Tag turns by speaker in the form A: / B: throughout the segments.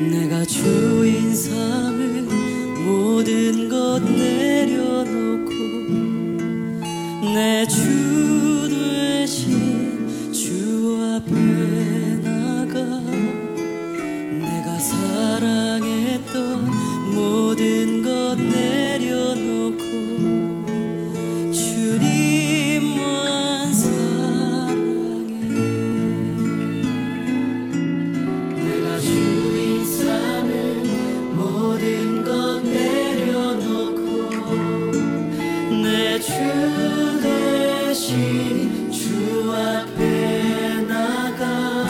A: 내가 주인 삶을 모든 것 내려놓고 내 주 대신 주 앞에 나가 내가 살아 주 앞에 나가,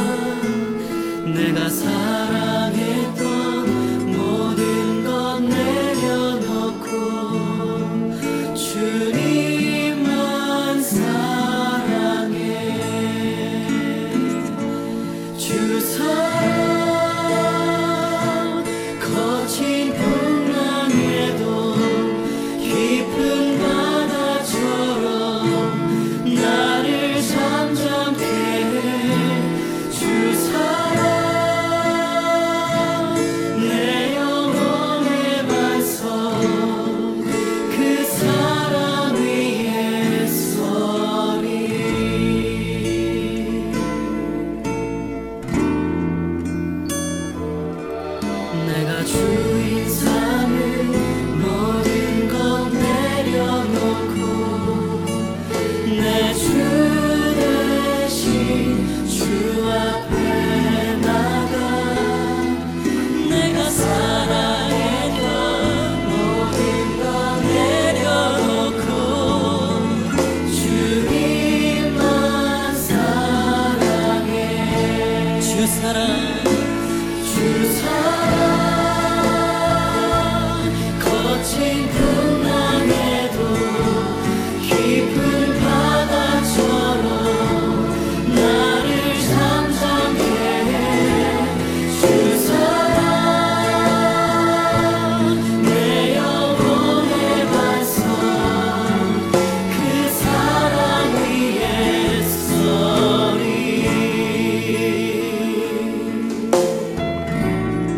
A: 내가 사랑했던 모든 것 내려놓고, 주님만 사랑해.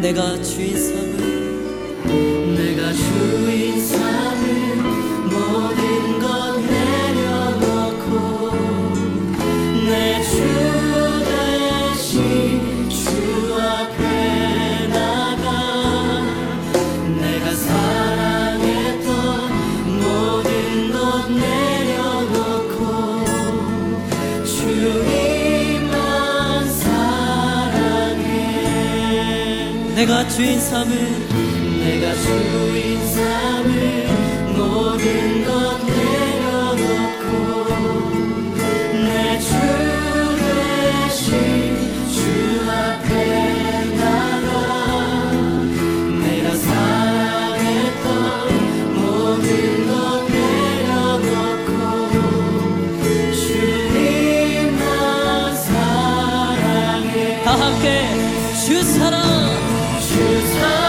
A: 내가 주인 내가 주인 삼을 내가 주인 삼을 모든 것 내려놓고 내 주 대신 주 앞에 나가 내가 사랑했던 모든 것 내려놓고 주님만 사랑해. 다 함께 주 사랑. 그